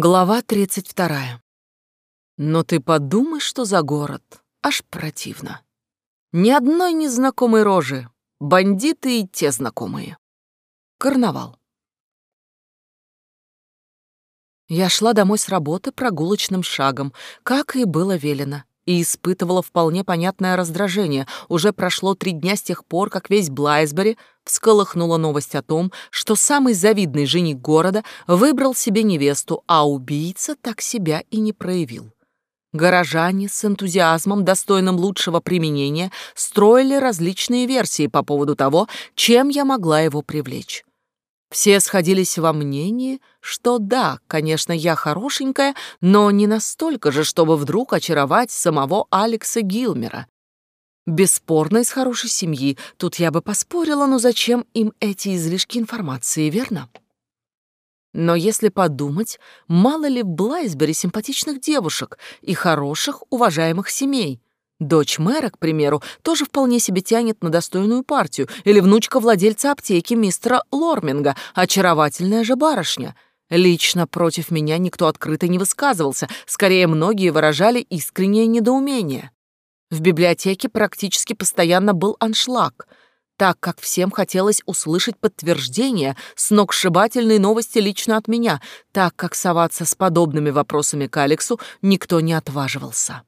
Глава 32. Но ты подумай, что за город. Аж противно. Ни одной незнакомой рожи. Бандиты и те знакомые. Карнавал. Я шла домой с работы прогулочным шагом, как и было велено и испытывала вполне понятное раздражение. Уже прошло три дня с тех пор, как весь Блайсбери всколыхнула новость о том, что самый завидный жених города выбрал себе невесту, а убийца так себя и не проявил. Горожане с энтузиазмом, достойным лучшего применения, строили различные версии по поводу того, чем я могла его привлечь. Все сходились во мнении, что да, конечно, я хорошенькая, но не настолько же, чтобы вдруг очаровать самого Алекса Гилмера. Бесспорно, из хорошей семьи. Тут я бы поспорила, но зачем им эти излишки информации, верно? Но если подумать, мало ли в Блайсбери симпатичных девушек и хороших, уважаемых семей — Дочь мэра, к примеру, тоже вполне себе тянет на достойную партию, или внучка владельца аптеки мистера Лорминга, очаровательная же барышня. Лично против меня никто открыто не высказывался, скорее многие выражали искреннее недоумение. В библиотеке практически постоянно был аншлаг, так как всем хотелось услышать подтверждение сногсшибательной новости лично от меня, так как соваться с подобными вопросами к Алексу никто не отваживался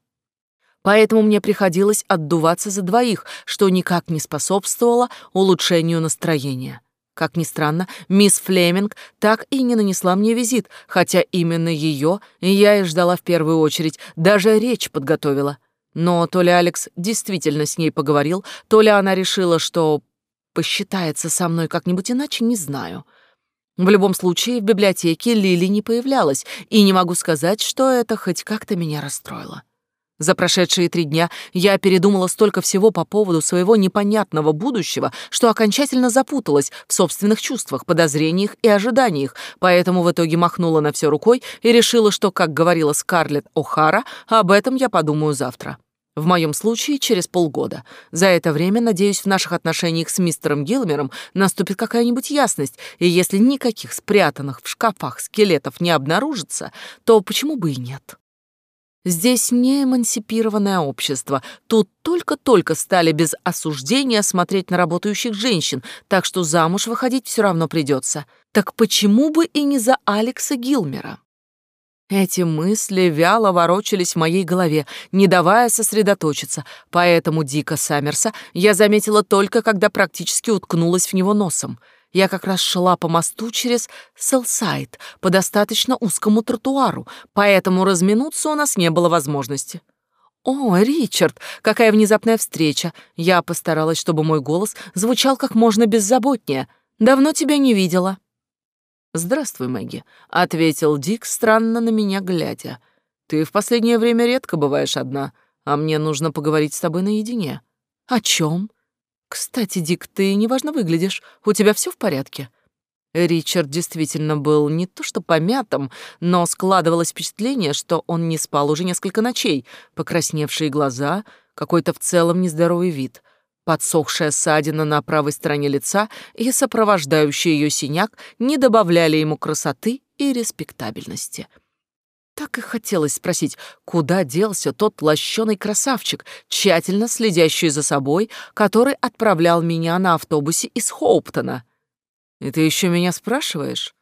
поэтому мне приходилось отдуваться за двоих, что никак не способствовало улучшению настроения. Как ни странно, мисс Флеминг так и не нанесла мне визит, хотя именно ее я и ждала в первую очередь, даже речь подготовила. Но то ли Алекс действительно с ней поговорил, то ли она решила, что посчитается со мной как-нибудь иначе, не знаю. В любом случае, в библиотеке Лили не появлялась, и не могу сказать, что это хоть как-то меня расстроило. За прошедшие три дня я передумала столько всего по поводу своего непонятного будущего, что окончательно запуталась в собственных чувствах, подозрениях и ожиданиях, поэтому в итоге махнула на все рукой и решила, что, как говорила Скарлетт О'Хара, об этом я подумаю завтра. В моем случае через полгода. За это время, надеюсь, в наших отношениях с мистером Гилмером наступит какая-нибудь ясность, и если никаких спрятанных в шкафах скелетов не обнаружится, то почему бы и нет? Здесь не эмансипированное общество. Тут только-только стали без осуждения смотреть на работающих женщин, так что замуж выходить все равно придется. Так почему бы и не за Алекса Гилмера? Эти мысли вяло ворочались в моей голове, не давая сосредоточиться, поэтому Дика Саммерса я заметила только, когда практически уткнулась в него носом — я как раз шла по мосту через Селсайд по достаточно узкому тротуару, поэтому разминуться у нас не было возможности. «О, Ричард, какая внезапная встреча!» Я постаралась, чтобы мой голос звучал как можно беззаботнее. «Давно тебя не видела». «Здравствуй, Мэгги», — ответил Дик, странно на меня глядя. «Ты в последнее время редко бываешь одна, а мне нужно поговорить с тобой наедине». «О чем?» «Кстати, Дик, ты неважно выглядишь. У тебя все в порядке?» Ричард действительно был не то что помятым, но складывалось впечатление, что он не спал уже несколько ночей. Покрасневшие глаза, какой-то в целом нездоровый вид, подсохшая ссадина на правой стороне лица и сопровождающий ее синяк не добавляли ему красоты и респектабельности. Так и хотелось спросить, куда делся тот лощеный красавчик, тщательно следящий за собой, который отправлял меня на автобусе из Хоуптона. «И ты еще меня спрашиваешь?»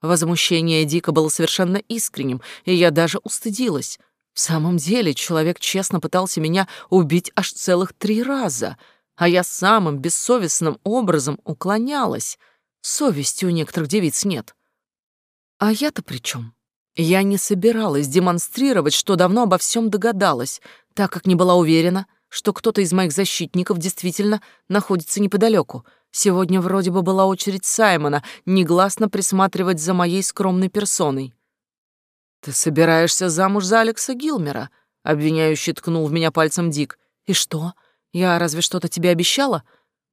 Возмущение Дика было совершенно искренним, и я даже устыдилась. В самом деле, человек честно пытался меня убить аж целых три раза, а я самым бессовестным образом уклонялась. Совести у некоторых девиц нет. А я-то при чем? Я не собиралась демонстрировать, что давно обо всем догадалась, так как не была уверена, что кто-то из моих защитников действительно находится неподалеку. Сегодня вроде бы была очередь Саймона негласно присматривать за моей скромной персоной. «Ты собираешься замуж за Алекса Гилмера?» — обвиняющий ткнул в меня пальцем Дик. «И что? Я разве что-то тебе обещала?»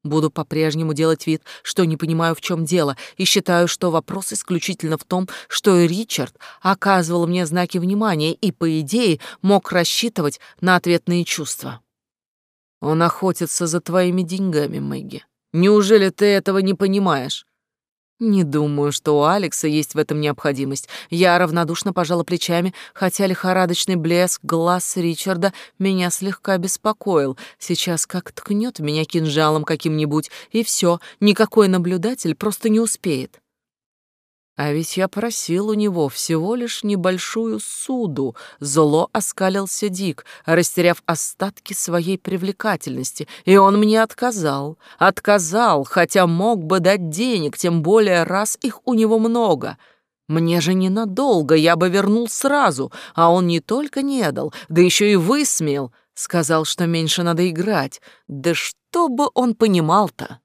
Буду по-прежнему делать вид, что не понимаю, в чем дело, и считаю, что вопрос исключительно в том, что Ричард оказывал мне знаки внимания и, по идее, мог рассчитывать на ответные чувства. Он охотится за твоими деньгами, Мэгги. Неужели ты этого не понимаешь? Не думаю, что у Алекса есть в этом необходимость. Я равнодушно пожала плечами, хотя лихорадочный блеск глаз Ричарда меня слегка беспокоил. Сейчас как ткнет меня кинжалом каким-нибудь, и все, никакой наблюдатель просто не успеет. А ведь я просил у него всего лишь небольшую суду. Зло оскалился Дик, растеряв остатки своей привлекательности, и он мне отказал. Отказал, хотя мог бы дать денег, тем более раз их у него много. Мне же ненадолго, я бы вернул сразу, а он не только не дал, да еще и высмеял. Сказал, что меньше надо играть. Да что бы он понимал-то?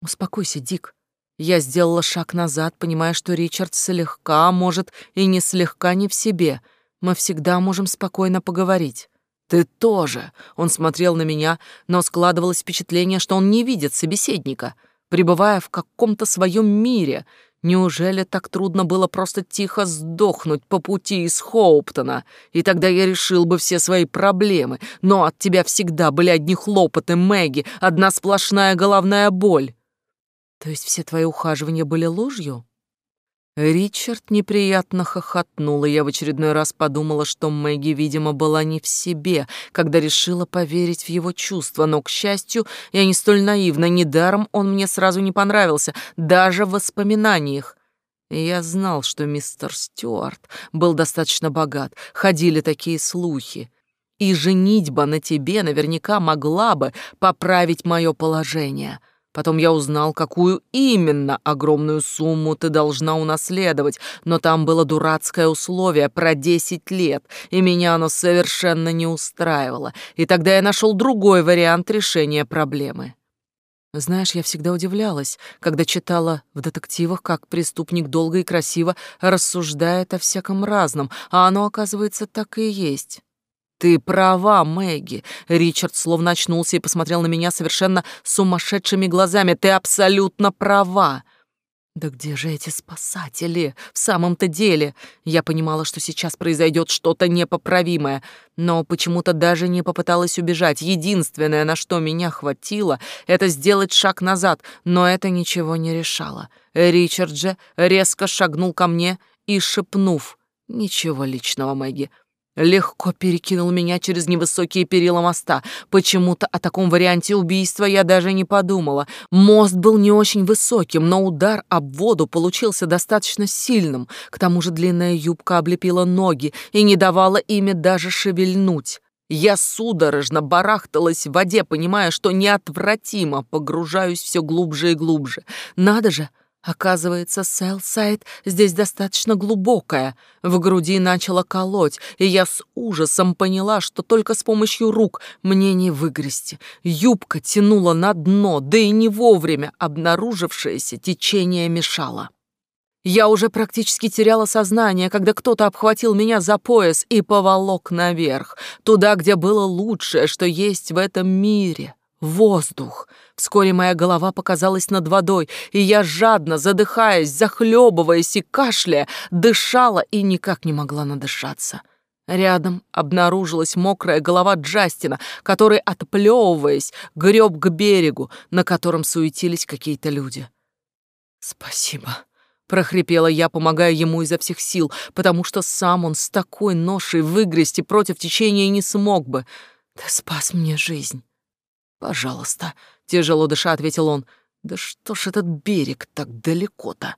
Успокойся, Дик, я сделала шаг назад, понимая, что Ричард слегка, может, и не слегка не в себе. Мы всегда можем спокойно поговорить. «Ты тоже!» Он смотрел на меня, но складывалось впечатление, что он не видит собеседника, пребывая в каком-то своем мире. Неужели так трудно было просто тихо сдохнуть по пути из Хоуптона? И тогда я решил бы все свои проблемы, но от тебя всегда были одни хлопоты, Мэгги, одна сплошная головная боль. То есть все твои ухаживания были ложью? Ричард неприятно хохотнул, и я в очередной раз подумала, что Мэгги, видимо, была не в себе, когда решила поверить в его чувства, но, к счастью, я не столь наивна, недаром он мне сразу не понравился, даже в воспоминаниях. Я знал, что мистер Стюарт был достаточно богат, ходили такие слухи. И женитьба на тебе наверняка могла бы поправить мое положение — Потом я узнал, какую именно огромную сумму ты должна унаследовать, но там было дурацкое условие про десять лет, и меня оно совершенно не устраивало. И тогда я нашел другой вариант решения проблемы. Знаешь, я всегда удивлялась, когда читала в детективах, как преступник долго и красиво рассуждает о всяком разном, а оно, оказывается, так и есть. «Ты права, Мэгги!» Ричард словно очнулся и посмотрел на меня совершенно сумасшедшими глазами. «Ты абсолютно права!» Да где же эти спасатели? В самом-то деле, я понимала, что сейчас произойдет что-то непоправимое, но почему-то даже не попыталась убежать. Единственное, на что меня хватило, это сделать шаг назад, но это ничего не решало. Ричард же резко шагнул ко мне и, шепнув, «Ничего личного, Мэгги, легко перекинул меня через невысокие перила моста. Почему-то о таком варианте убийства я даже не подумала. Мост был не очень высоким, но удар об воду получился достаточно сильным. К тому же длинная юбка облепила ноги и не давала ими даже шевельнуть. Я судорожно барахталась в воде, понимая, что неотвратимо погружаюсь все глубже и глубже. Надо же, Оказывается, Селсайд здесь достаточно глубокая. В груди начало колоть, и я с ужасом поняла, что только с помощью рук мне не выгрести. Юбка тянула на дно, да и не вовремя обнаружившееся течение мешало. Я уже практически теряла сознание, когда кто-то обхватил меня за пояс и поволок наверх, туда, где было лучшее, что есть в этом мире — воздух — Вскоре моя голова показалась над водой, и я жадно, задыхаясь, захлебываясь и кашляя, дышала и никак не могла надышаться. Рядом обнаружилась мокрая голова Джастина, который, отплевываясь, греб к берегу, на котором суетились какие-то люди. «Спасибо», — прохрипела я, помогая ему изо всех сил, потому что сам он с такой ношей выгрести против течения не смог бы. «Ты спас мне жизнь. Пожалуйста», Тяжело дыша, ответил он. Да что ж этот берег так далеко-то?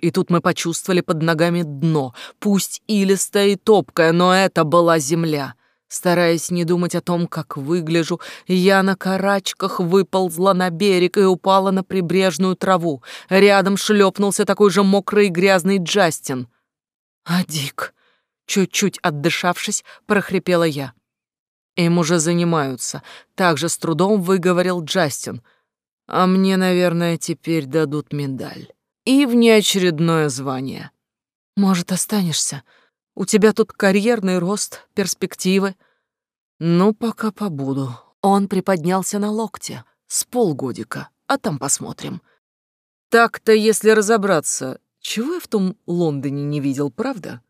И тут мы почувствовали под ногами дно, пусть илистое и топкое, но это была земля. Стараясь не думать о том, как выгляжу, я на карачках выползла на берег и упала на прибрежную траву. Рядом шлепнулся такой же мокрый и грязный Джастин. «А Дик?» Чуть-чуть отдышавшись, прохрипела я. Им уже занимаются. Также с трудом выговорил Джастин. А мне, наверное, теперь дадут медаль. И внеочередное звание. Может, останешься? У тебя тут карьерный рост, перспективы. Ну, пока побуду. Он приподнялся на локте. С полгодика. А там посмотрим. Так-то, если разобраться, чего я в том Лондоне не видел, правда?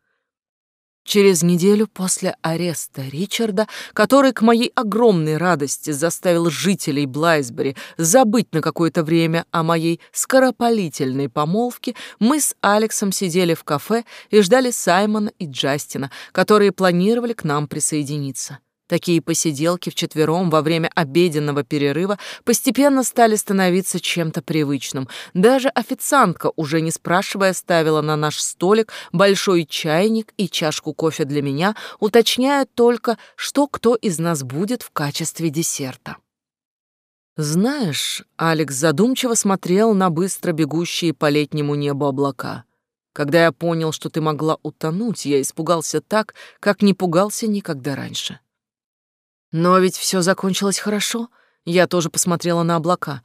Через неделю после ареста Ричарда, который к моей огромной радости заставил жителей Блайсбери забыть на какое-то время о моей скоропалительной помолвке, мы с Алексом сидели в кафе и ждали Саймона и Джастина, которые планировали к нам присоединиться. Такие посиделки вчетвером во время обеденного перерыва постепенно стали становиться чем-то привычным. Даже официантка, уже не спрашивая, ставила на наш столик большой чайник и чашку кофе для меня, уточняя только, что кто из нас будет в качестве десерта. Знаешь, Алекс задумчиво смотрел на быстро бегущие по летнему небу облака. Когда я понял, что ты могла утонуть, я испугался так, как не пугался никогда раньше. Но ведь все закончилось хорошо. Я тоже посмотрела на облака.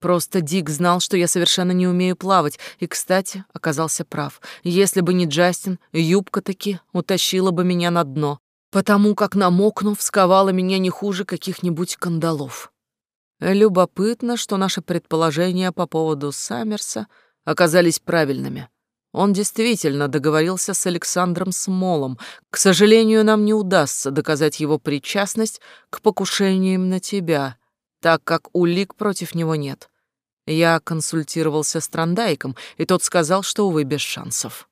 Просто Дик знал, что я совершенно не умею плавать, и, кстати, оказался прав. Если бы не Джастин, юбка таки утащила бы меня на дно, потому как, намокнув, сковала меня не хуже каких-нибудь кандалов. Любопытно, что наши предположения по поводу Саммерса оказались правильными. Он действительно договорился с Александром Смолом. К сожалению, нам не удастся доказать его причастность к покушениям на тебя, так как улик против него нет. Я консультировался с Трандайком, и тот сказал, что, увы, без шансов.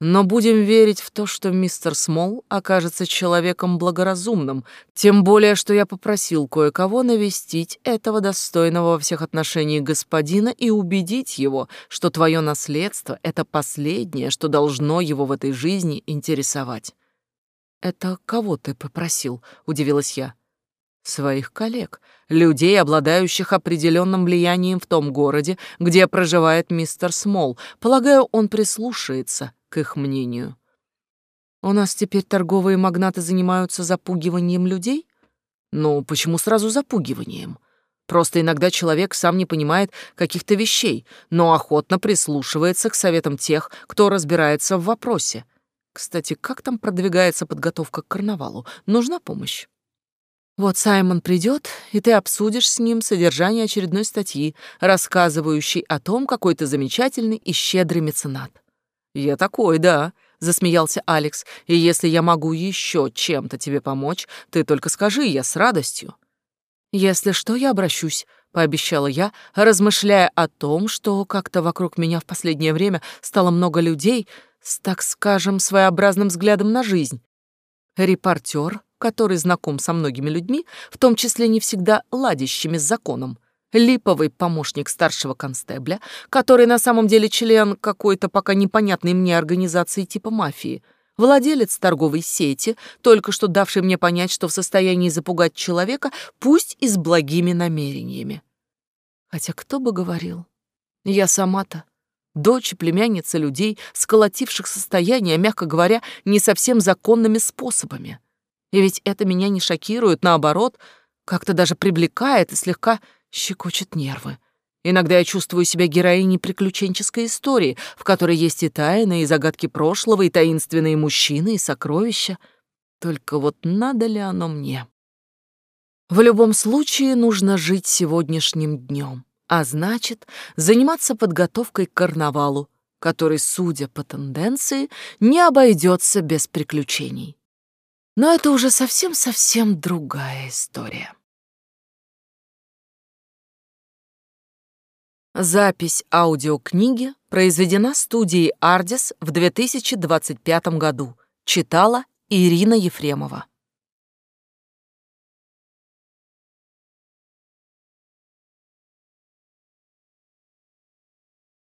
Но будем верить в то, что мистер Смол окажется человеком благоразумным, тем более, что я попросил кое-кого навестить этого достойного во всех отношениях господина и убедить его, что твое наследство — это последнее, что должно его в этой жизни интересовать. «Это кого ты попросил?» — удивилась я. «Своих коллег, людей, обладающих определенным влиянием в том городе, где проживает мистер Смол. Полагаю, он прислушается» к их мнению. У нас теперь торговые магнаты занимаются запугиванием людей? Ну, почему сразу запугиванием? Просто иногда человек сам не понимает каких-то вещей, но охотно прислушивается к советам тех, кто разбирается в вопросе. Кстати, как там продвигается подготовка к карнавалу? Нужна помощь? Вот Саймон придет, и ты обсудишь с ним содержание очередной статьи, рассказывающей о том, какой ты замечательный и щедрый меценат. «Я такой, да», — засмеялся Алекс. «И если я могу еще чем-то тебе помочь, ты только скажи, я с радостью». «Если что, я обращусь», — пообещала я, размышляя о том, что как-то вокруг меня в последнее время стало много людей с, так скажем, своеобразным взглядом на жизнь. Репортер, который знаком со многими людьми, в том числе не всегда ладящими с законом, липовый помощник старшего констебля, который на самом деле член какой-то пока непонятной мне организации типа мафии, владелец торговой сети, только что давший мне понять, что в состоянии запугать человека, пусть и с благими намерениями. Хотя кто бы говорил? Я сама-то дочь и племянница людей, сколотивших состояние, мягко говоря, не совсем законными способами. И ведь это меня не шокирует, наоборот, как-то даже привлекает и слегка щекочет нервы. Иногда я чувствую себя героиней приключенческой истории, в которой есть и тайны, и загадки прошлого, и таинственные мужчины, и сокровища. Только вот надо ли оно мне? В любом случае нужно жить сегодняшним днем, а значит, заниматься подготовкой к карнавалу, который, судя по тенденции, не обойдется без приключений. Но это уже совсем-совсем другая история. Запись аудиокниги произведена студией «Ардис» в 2025 году. Читала Ирина Ефремова.